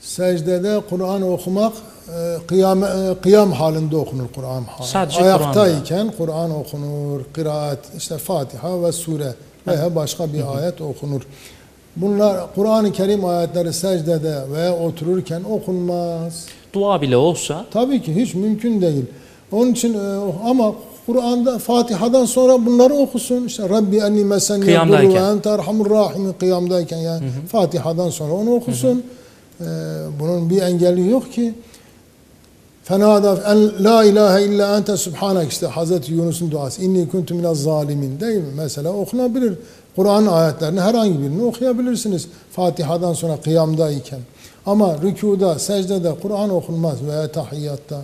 Secdede Kur'an okumak e, kıyam, e, kıyam halinde okunur Kur'an. Sadece Ayaktayken Kur'an okunur, kıraat, işte Fatiha ve sure veya başka bir ayet okunur. Bunlar Kur'an-ı Kerim ayetleri secdede veya otururken okunmaz. Dua bile olsa Tabii ki hiç mümkün değil. Onun için e, ama Kur'an'da Fatiha'dan sonra bunları okusun. İşte Rabbi enni mesen Kıyamdayken. ve ente erhamur rahimin kıyamdayken yani Fatiha'dan sonra onu okusun. E, bunun bir engeli yok ki. Fenada en la ilahe illa ente subhanak işte Hazreti Yunus'un duası. İnni kuntu minez zalimin değil mi? Mesela okunabilir. Kur'an ayetlerini herhangi birini okuyabilirsiniz. Fatiha'dan sonra kıyamdayken. Ama rükuda, secdede Kur'an okunmaz veya tahiyyatta.